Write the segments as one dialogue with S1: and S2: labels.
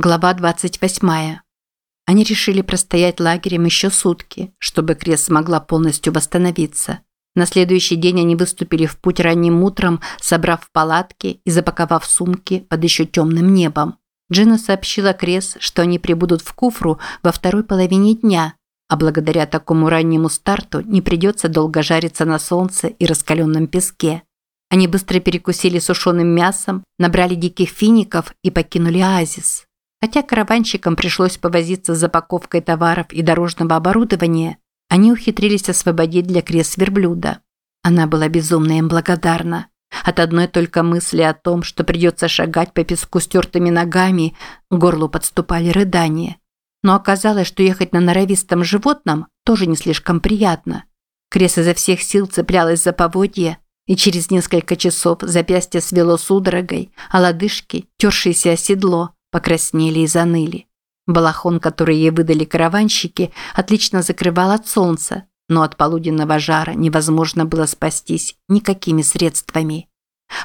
S1: Глава 28. Они решили простоять лагерем еще сутки, чтобы Крес смогла полностью восстановиться. На следующий день они выступили в путь ранним утром, собрав палатки и запаковав сумки под еще темным небом. Джина сообщила Крес, что они прибудут в Куфру во второй половине дня, а благодаря такому раннему старту не придется долго жариться на солнце и раскаленном песке. Они быстро перекусили сушеным мясом, набрали диких фиников и покинули оазис. Хотя караванщикам пришлось повозиться с запаковкой товаров и дорожного оборудования, они ухитрились освободить для Крес верблюда. Она была безумно им благодарна. От одной только мысли о том, что придется шагать по песку стертыми ногами, к горлу подступали рыдания. Но оказалось, что ехать на норовистом животном тоже не слишком приятно. Крес изо всех сил цеплялась за поводья, и через несколько часов запястье свело судорогой, а лодыжки, тершиеся о седло, покраснели и заныли. Балахон, который ей выдали караванщики, отлично закрывал от солнца, но от полуденного жара невозможно было спастись никакими средствами.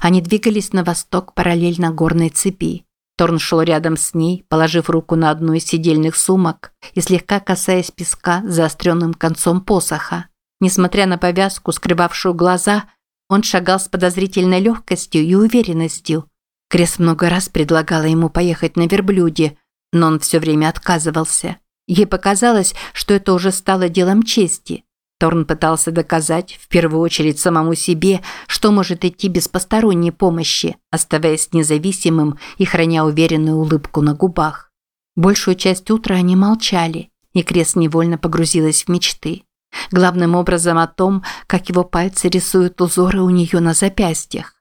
S1: Они двигались на восток параллельно горной цепи. Торн шел рядом с ней, положив руку на одну из сидельных сумок и слегка касаясь песка заостренным концом посоха. Несмотря на повязку, скрывавшую глаза, он шагал с подозрительной легкостью и уверенностью, Крес много раз предлагала ему поехать на верблюде, но он все время отказывался. Ей показалось, что это уже стало делом чести. Торн пытался доказать, в первую очередь самому себе, что может идти без посторонней помощи, оставаясь независимым и храня уверенную улыбку на губах. Большую часть утра они молчали, и Крес невольно погрузилась в мечты. Главным образом о том, как его пальцы рисуют узоры у нее на запястьях.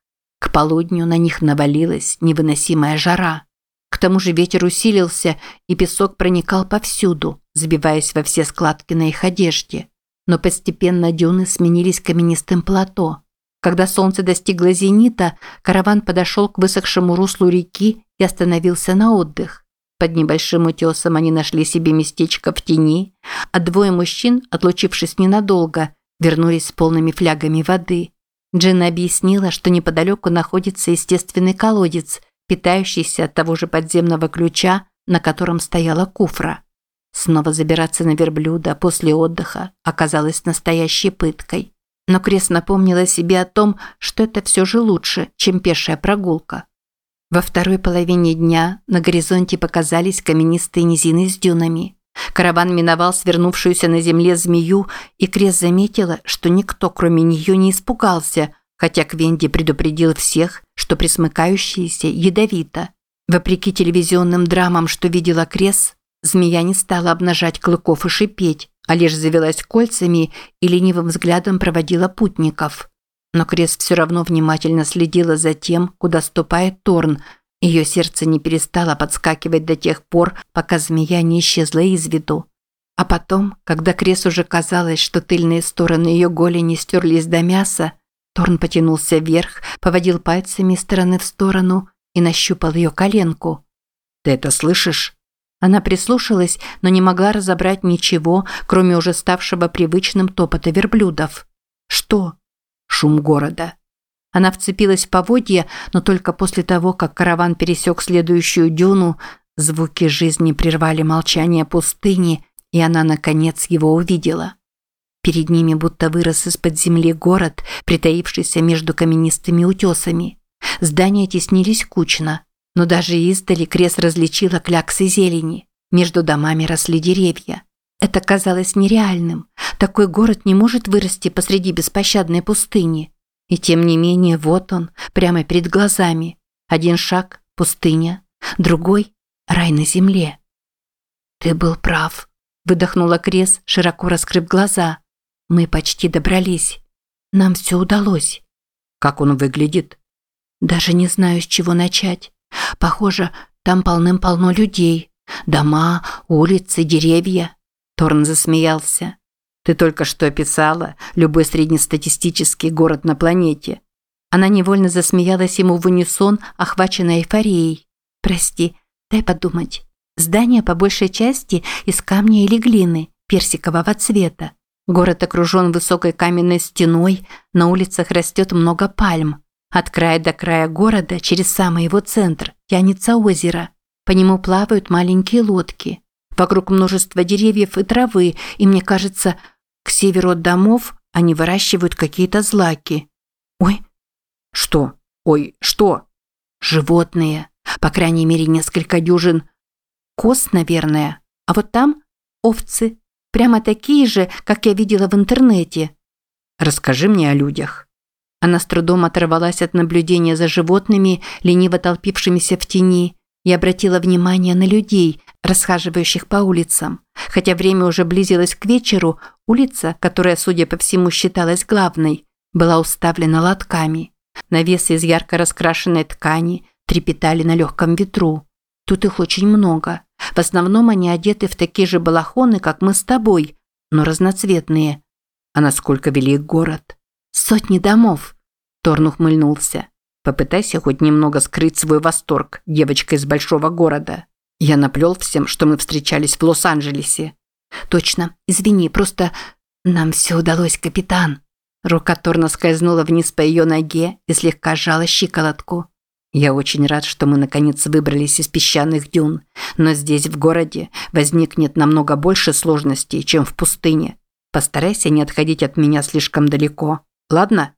S1: К полудню на них навалилась невыносимая жара. К тому же ветер усилился, и песок проникал повсюду, забиваясь во все складки на их одежде. Но постепенно дюны сменились каменистым плато. Когда солнце достигло зенита, караван подошел к высохшему руслу реки и остановился на отдых. Под небольшим утесом они нашли себе местечко в тени, а двое мужчин, отлучившись ненадолго, вернулись с полными флягами воды. Джина объяснила, что неподалеку находится естественный колодец, питающийся от того же подземного ключа, на котором стояла куфра. Снова забираться на верблюда после отдыха оказалось настоящей пыткой. Но Крес напомнила себе о том, что это все же лучше, чем пешая прогулка. Во второй половине дня на горизонте показались каменистые низины с дюнами. Караван миновал свернувшуюся на земле змею, и Крес заметила, что никто, кроме нее, не испугался, хотя Квенди предупредил всех, что присмыкающиеся ядовито. Вопреки телевизионным драмам, что видела Крес, змея не стала обнажать клыков и шипеть, а лишь завелась кольцами и ленивым взглядом проводила путников. Но Крес все равно внимательно следила за тем, куда ступает Торн – ее сердце не перестало подскакивать до тех пор, пока змея не исчезла из виду. А потом, когда Крес уже казалось, что тыльные стороны ее голени стерлись до мяса, Торн потянулся вверх, поводил пальцами из стороны в сторону и нащупал ее коленку. «Ты это слышишь?» Она прислушалась, но не могла разобрать ничего, кроме уже ставшего привычным топота верблюдов. «Что?» «Шум города». Она вцепилась в поводья, но только после того, как караван пересек следующую дюну, звуки жизни прервали молчание пустыни, и она, наконец, его увидела. Перед ними будто вырос из-под земли город, притаившийся между каменистыми утесами. Здания теснились кучно, но даже издали крест различила кляксы зелени. Между домами росли деревья. Это казалось нереальным. Такой город не может вырасти посреди беспощадной пустыни. И тем не менее, вот он, прямо перед глазами. Один шаг – пустыня, другой – рай на земле. «Ты был прав», – выдохнула Крес, широко раскрыв глаза. «Мы почти добрались. Нам все удалось». «Как он выглядит?» «Даже не знаю, с чего начать. Похоже, там полным-полно людей. Дома, улицы, деревья». Торн засмеялся. Ты только что описала любой среднестатистический город на планете. Она невольно засмеялась ему в унисон, охваченная эйфорией. Прости, дай подумать. Здание по большей части из камня или глины, персикового цвета. Город окружен высокой каменной стеной, на улицах растет много пальм. От края до края города, через самый его центр, тянется озеро. По нему плавают маленькие лодки. Вокруг множество деревьев и травы, и мне кажется, к северу от домов они выращивают какие-то злаки. Ой, что? Ой, что? Животные. По крайней мере, несколько дюжин. Коз, наверное. А вот там овцы. Прямо такие же, как я видела в интернете. Расскажи мне о людях. Она с трудом оторвалась от наблюдения за животными, лениво толпившимися в тени, и обратила внимание на людей, расхаживающих по улицам. Хотя время уже близилось к вечеру, улица, которая, судя по всему, считалась главной, была уставлена лотками. Навесы из ярко раскрашенной ткани трепетали на легком ветру. Тут их очень много. В основном они одеты в такие же балахоны, как мы с тобой, но разноцветные. А насколько велик город? Сотни домов. Торн ухмыльнулся. Попытайся хоть немного скрыть свой восторг, девочка из большого города. Я наплел всем, что мы встречались в Лос-Анджелесе. Точно. Извини, просто нам все удалось, капитан. Рука Торна скользнула вниз по ее ноге и слегка сжала щиколотку. Я очень рад, что мы наконец выбрались из песчаных дюн, но здесь, в городе, возникнет намного больше сложностей, чем в пустыне. Постарайся не отходить от меня слишком далеко. Ладно?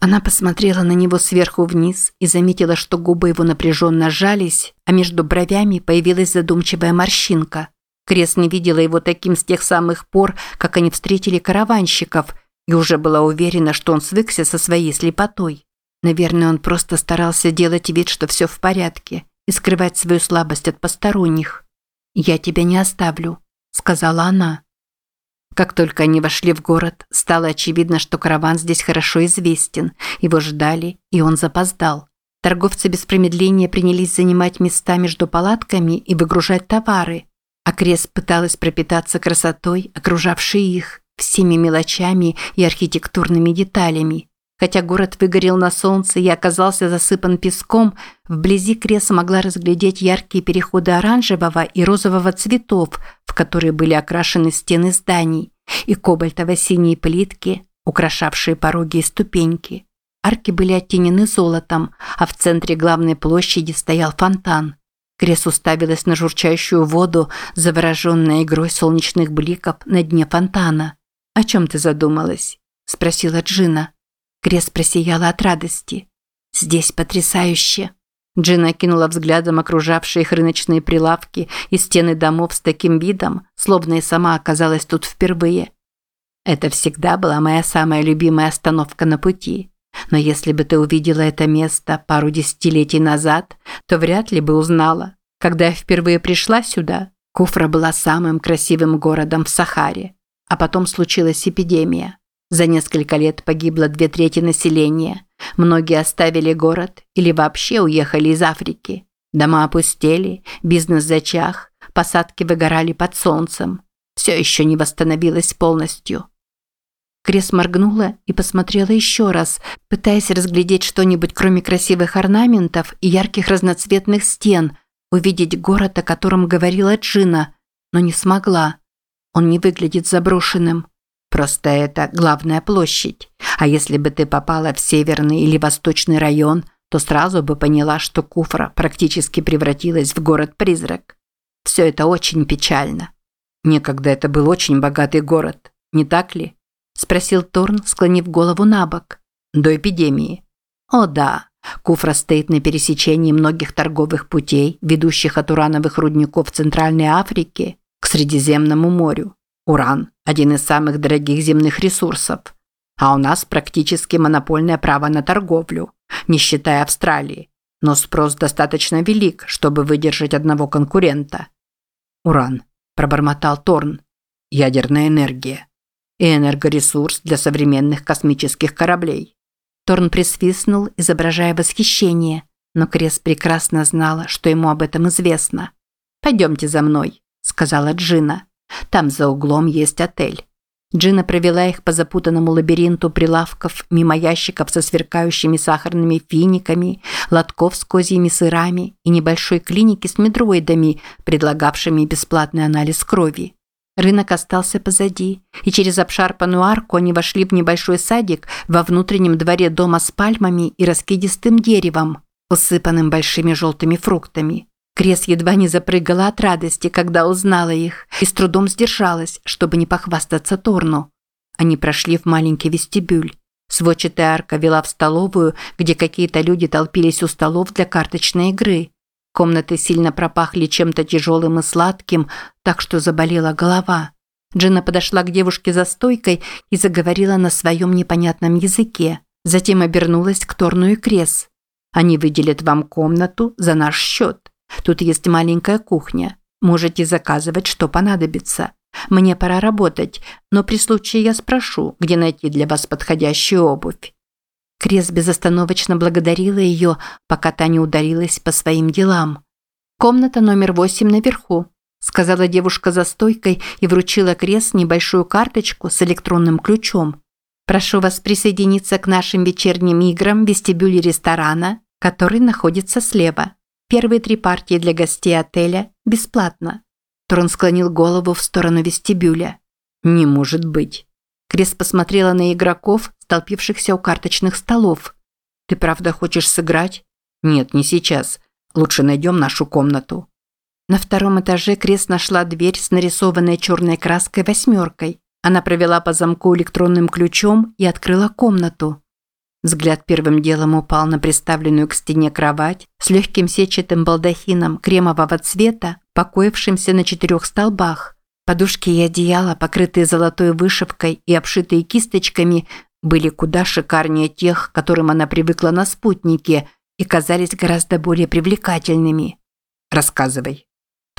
S1: Она посмотрела на него сверху вниз и заметила, что губы его напряженно сжались, а между бровями появилась задумчивая морщинка. Крес не видела его таким с тех самых пор, как они встретили караванщиков, и уже была уверена, что он свыкся со своей слепотой. Наверное, он просто старался делать вид, что все в порядке, и скрывать свою слабость от посторонних. «Я тебя не оставлю», – сказала она. Как только они вошли в город, стало очевидно, что караван здесь хорошо известен. Его ждали, и он запоздал. Торговцы без промедления принялись занимать места между палатками и выгружать товары. А Крест пыталась пропитаться красотой, окружавшей их, всеми мелочами и архитектурными деталями. Хотя город выгорел на солнце и оказался засыпан песком, вблизи Крес могла разглядеть яркие переходы оранжевого и розового цветов, в которые были окрашены стены зданий, и кобальтово-синие плитки, украшавшие пороги и ступеньки. Арки были оттенены золотом, а в центре главной площади стоял фонтан. Крес уставилась на журчащую воду, завороженная игрой солнечных бликов на дне фонтана. «О чем ты задумалась?» – спросила Джина. Крес просияла от радости. «Здесь потрясающе!» Джина кинула взглядом окружавшие их рыночные прилавки и стены домов с таким видом, словно и сама оказалась тут впервые. Это всегда была моя самая любимая остановка на пути. Но если бы ты увидела это место пару десятилетий назад, то вряд ли бы узнала. Когда я впервые пришла сюда, Куфра была самым красивым городом в Сахаре. А потом случилась эпидемия. За несколько лет погибло две трети населения. Многие оставили город или вообще уехали из Африки. Дома опустели, бизнес зачах, посадки выгорали под солнцем. Все еще не восстановилось полностью. Крес моргнула и посмотрела еще раз, пытаясь разглядеть что-нибудь кроме красивых орнаментов и ярких разноцветных стен, увидеть город, о котором говорила Джина, но не смогла. Он не выглядит заброшенным. Просто это главная площадь. А если бы ты попала в северный или восточный район, то сразу бы поняла, что Куфра практически превратилась в город-призрак. Все это очень печально. Некогда это был очень богатый город, не так ли? Спросил Торн, склонив голову на бок. До эпидемии. О да, Куфра стоит на пересечении многих торговых путей, ведущих от урановых рудников Центральной Африки к Средиземному морю. Уран – один из самых дорогих земных ресурсов. А у нас практически монопольное право на торговлю, не считая Австралии. Но спрос достаточно велик, чтобы выдержать одного конкурента. Уран, пробормотал Торн. Ядерная энергия. И энергоресурс для современных космических кораблей. Торн присвистнул, изображая восхищение, но Крес прекрасно знала, что ему об этом известно. «Пойдемте за мной», – сказала Джина. Там за углом есть отель. Джина провела их по запутанному лабиринту прилавков, мимо ящиков со сверкающими сахарными финиками, лотков с козьими сырами и небольшой клиники с медроидами, предлагавшими бесплатный анализ крови. Рынок остался позади, и через обшарпанную арку они вошли в небольшой садик во внутреннем дворе дома с пальмами и раскидистым деревом, усыпанным большими желтыми фруктами. Крес едва не запрыгала от радости, когда узнала их, и с трудом сдержалась, чтобы не похвастаться Торну. Они прошли в маленький вестибюль. Сводчатая арка вела в столовую, где какие-то люди толпились у столов для карточной игры. Комнаты сильно пропахли чем-то тяжелым и сладким, так что заболела голова. Джина подошла к девушке за стойкой и заговорила на своем непонятном языке. Затем обернулась к Торну и Крес. «Они выделят вам комнату за наш счет. Тут есть маленькая кухня. Можете заказывать, что понадобится. Мне пора работать, но при случае я спрошу, где найти для вас подходящую обувь». Крес безостановочно благодарила ее, пока та не ударилась по своим делам. «Комната номер восемь наверху», – сказала девушка за стойкой и вручила Крес небольшую карточку с электронным ключом. «Прошу вас присоединиться к нашим вечерним играм в вестибюле ресторана, который находится слева. Первые три партии для гостей отеля бесплатно». Трон склонил голову в сторону вестибюля. «Не может быть». Крес посмотрела на игроков, столпившихся у карточных столов. «Ты правда хочешь сыграть?» «Нет, не сейчас. Лучше найдем нашу комнату». На втором этаже Крес нашла дверь с нарисованной черной краской восьмеркой. Она провела по замку электронным ключом и открыла комнату. Взгляд первым делом упал на приставленную к стене кровать с легким сетчатым балдахином кремового цвета, покоившимся на четырех столбах. Подушки и одеяла, покрытые золотой вышивкой и обшитые кисточками, были куда шикарнее тех, к которым она привыкла на спутнике, и казались гораздо более привлекательными. «Рассказывай»,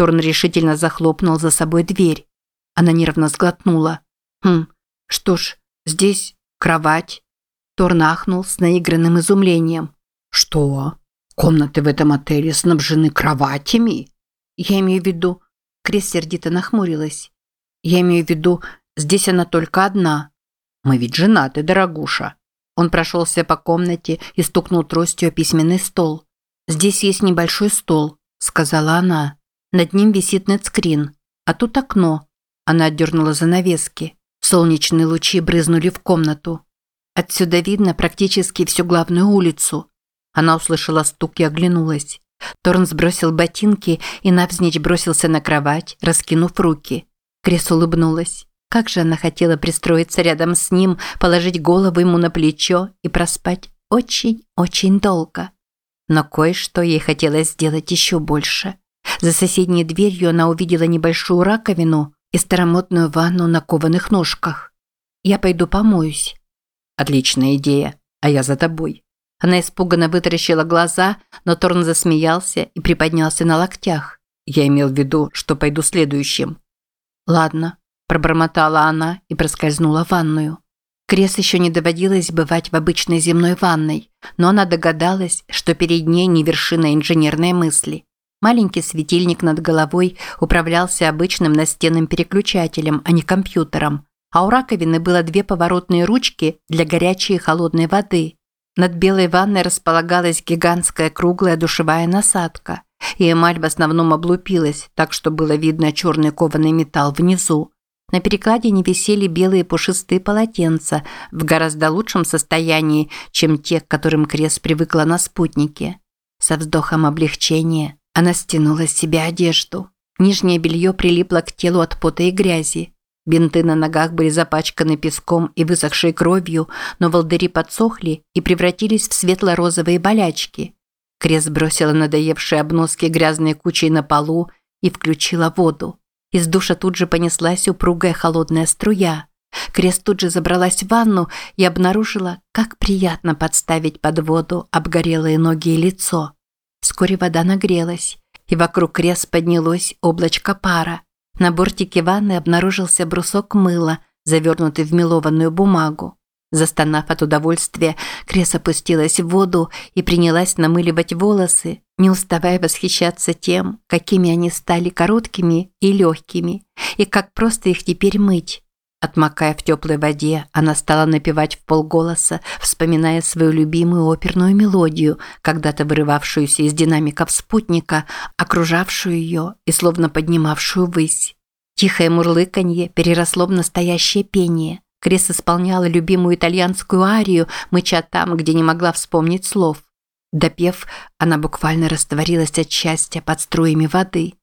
S1: Торн решительно захлопнул за собой дверь. Она нервно сглотнула. «Хм, что ж, здесь кровать». Торн ахнул с наигранным изумлением. «Что? Комнаты в этом отеле снабжены кроватями?» «Я имею в виду...» Крис сердито нахмурилась. «Я имею в виду, здесь она только одна. Мы ведь женаты, дорогуша». Он прошелся по комнате и стукнул тростью о письменный стол. «Здесь есть небольшой стол», – сказала она. Над ним висит нетскрин. А тут окно. Она отдернула занавески. Солнечные лучи брызнули в комнату. Отсюда видно практически всю главную улицу. Она услышала стук и оглянулась. Торн сбросил ботинки и навзничь бросился на кровать, раскинув руки. Крес улыбнулась. Как же она хотела пристроиться рядом с ним, положить голову ему на плечо и проспать очень-очень долго. Но кое-что ей хотелось сделать еще больше. За соседней дверью она увидела небольшую раковину и старомодную ванну на кованых ножках. «Я пойду помоюсь». «Отличная идея, а я за тобой». Она испуганно вытаращила глаза, но Торн засмеялся и приподнялся на локтях. Я имел в виду, что пойду следующим. «Ладно», – пробормотала она и проскользнула в ванную. Крес еще не доводилось бывать в обычной земной ванной, но она догадалась, что перед ней не вершина инженерной мысли. Маленький светильник над головой управлялся обычным настенным переключателем, а не компьютером. А у раковины было две поворотные ручки для горячей и холодной воды. Над белой ванной располагалась гигантская круглая душевая насадка. И эмаль в основном облупилась, так что было видно черный кованый металл внизу. На перекладине висели белые пушистые полотенца в гораздо лучшем состоянии, чем те, к которым Крес привыкла на спутнике. Со вздохом облегчения она стянула с себя одежду. Нижнее белье прилипло к телу от пота и грязи. Бинты на ногах были запачканы песком и высохшей кровью, но волдыри подсохли и превратились в светло-розовые болячки. Крес бросила надоевшие обноски грязной кучей на полу и включила воду. Из душа тут же понеслась упругая холодная струя. Крес тут же забралась в ванну и обнаружила, как приятно подставить под воду обгорелые ноги и лицо. Вскоре вода нагрелась, и вокруг крес поднялось облачко пара. На бортике ванны обнаружился брусок мыла, завернутый в мелованную бумагу. Застонав от удовольствия, Крес опустилась в воду и принялась намыливать волосы, не уставая восхищаться тем, какими они стали короткими и легкими, и как просто их теперь мыть. Отмокая в теплой воде, она стала напевать в полголоса, вспоминая свою любимую оперную мелодию, когда-то вырывавшуюся из динамиков спутника, окружавшую ее и словно поднимавшую ввысь. Тихое мурлыканье переросло в настоящее пение. Крес исполняла любимую итальянскую арию, мыча там, где не могла вспомнить слов. Допев, она буквально растворилась от счастья под струями воды.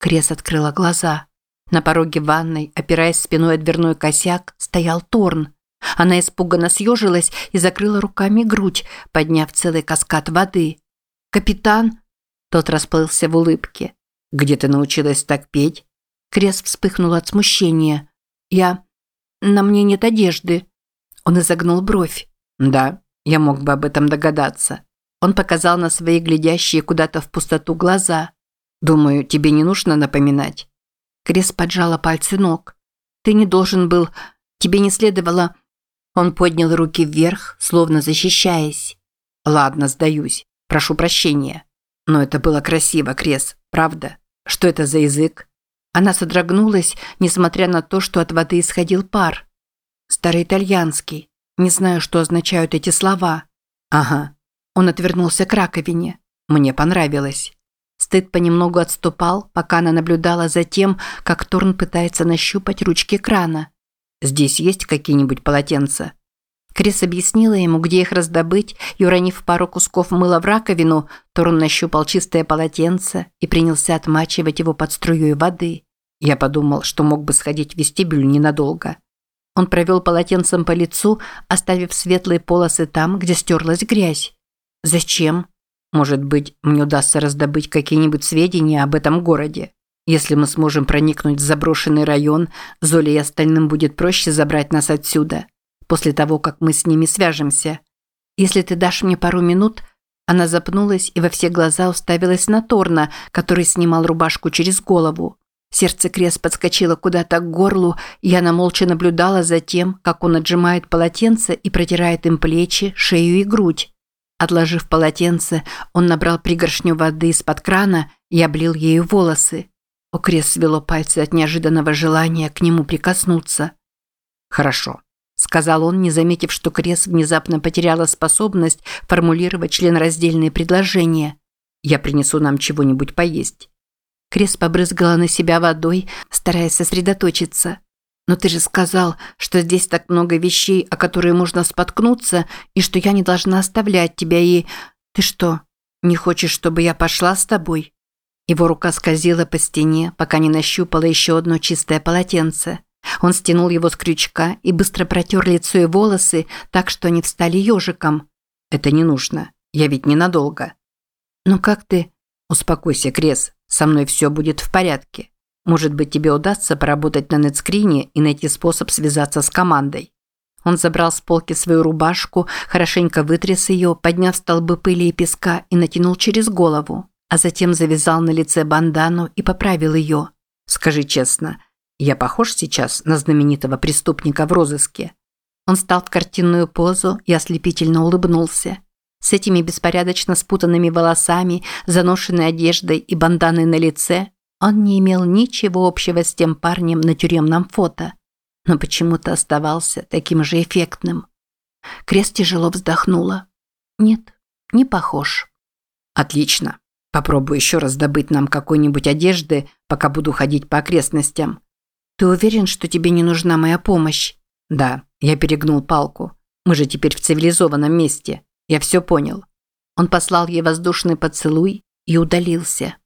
S1: Крес открыла глаза. На пороге ванной, опираясь спиной о дверной косяк, стоял Торн. Она испуганно съежилась и закрыла руками грудь, подняв целый каскад воды. «Капитан?» Тот расплылся в улыбке. «Где ты научилась так петь?» Крес вспыхнул от смущения. «Я... На мне нет одежды». Он изогнул бровь. «Да, я мог бы об этом догадаться». Он показал на свои глядящие куда-то в пустоту глаза. «Думаю, тебе не нужно напоминать». Крес поджала пальцы ног. «Ты не должен был... Тебе не следовало...» Он поднял руки вверх, словно защищаясь. «Ладно, сдаюсь. Прошу прощения. Но это было красиво, Крес, правда? Что это за язык?» Она содрогнулась, несмотря на то, что от воды исходил пар. «Староитальянский. Не знаю, что означают эти слова». «Ага». Он отвернулся к раковине. «Мне понравилось». Стыд понемногу отступал, пока она наблюдала за тем, как Торн пытается нащупать ручки крана. «Здесь есть какие-нибудь полотенца?» Крис объяснила ему, где их раздобыть, и уронив пару кусков мыла в раковину, Торн нащупал чистое полотенце и принялся отмачивать его под струей воды. Я подумал, что мог бы сходить в вестибюль ненадолго. Он провел полотенцем по лицу, оставив светлые полосы там, где стерлась грязь. Зачем? Может быть, мне удастся раздобыть какие-нибудь сведения об этом городе. Если мы сможем проникнуть в заброшенный район, Золе и остальным будет проще забрать нас отсюда, после того, как мы с ними свяжемся. Если ты дашь мне пару минут, она запнулась и во все глаза уставилась на Торна, который снимал рубашку через голову. Сердце Крес подскочило куда-то к горлу, и она молча наблюдала за тем, как он отжимает полотенце и протирает им плечи, шею и грудь. Отложив полотенце, он набрал пригоршню воды из-под крана и облил ею волосы. У Крес свело пальцы от неожиданного желания к нему прикоснуться. «Хорошо», – сказал он, не заметив, что Крес внезапно потеряла способность формулировать членораздельные предложения. «Я принесу нам чего-нибудь поесть». Крес побрызгала на себя водой, стараясь сосредоточиться. «Но ты же сказал, что здесь так много вещей, о которые можно споткнуться, и что я не должна оставлять тебя, и... Ты что, не хочешь, чтобы я пошла с тобой?» Его рука скользила по стене, пока не нащупала еще одно чистое полотенце. Он стянул его с крючка и быстро протер лицо и волосы, так что они встали ежиком. «Это не нужно. Я ведь ненадолго». «Ну как ты?» «Успокойся, Крес. Со мной все будет в порядке. Может быть, тебе удастся поработать на нетскрине и найти способ связаться с командой. Он забрал с полки свою рубашку, хорошенько вытряс ее, подняв столбы пыли и песка и натянул через голову, а затем завязал на лице бандану и поправил ее. «Скажи честно, я похож сейчас на знаменитого преступника в розыске?» Он стал в картинную позу и ослепительно улыбнулся. С этими беспорядочно спутанными волосами, заношенной одеждой и банданой на лице он не имел ничего общего с тем парнем на тюремном фото, но почему-то оставался таким же эффектным. Крест тяжело вздохнула. «Нет, не похож». «Отлично. Попробую еще раз добыть нам какой-нибудь одежды, пока буду ходить по окрестностям». «Ты уверен, что тебе не нужна моя помощь?» «Да, я перегнул палку. Мы же теперь в цивилизованном месте. Я все понял. Он послал ей воздушный поцелуй и удалился.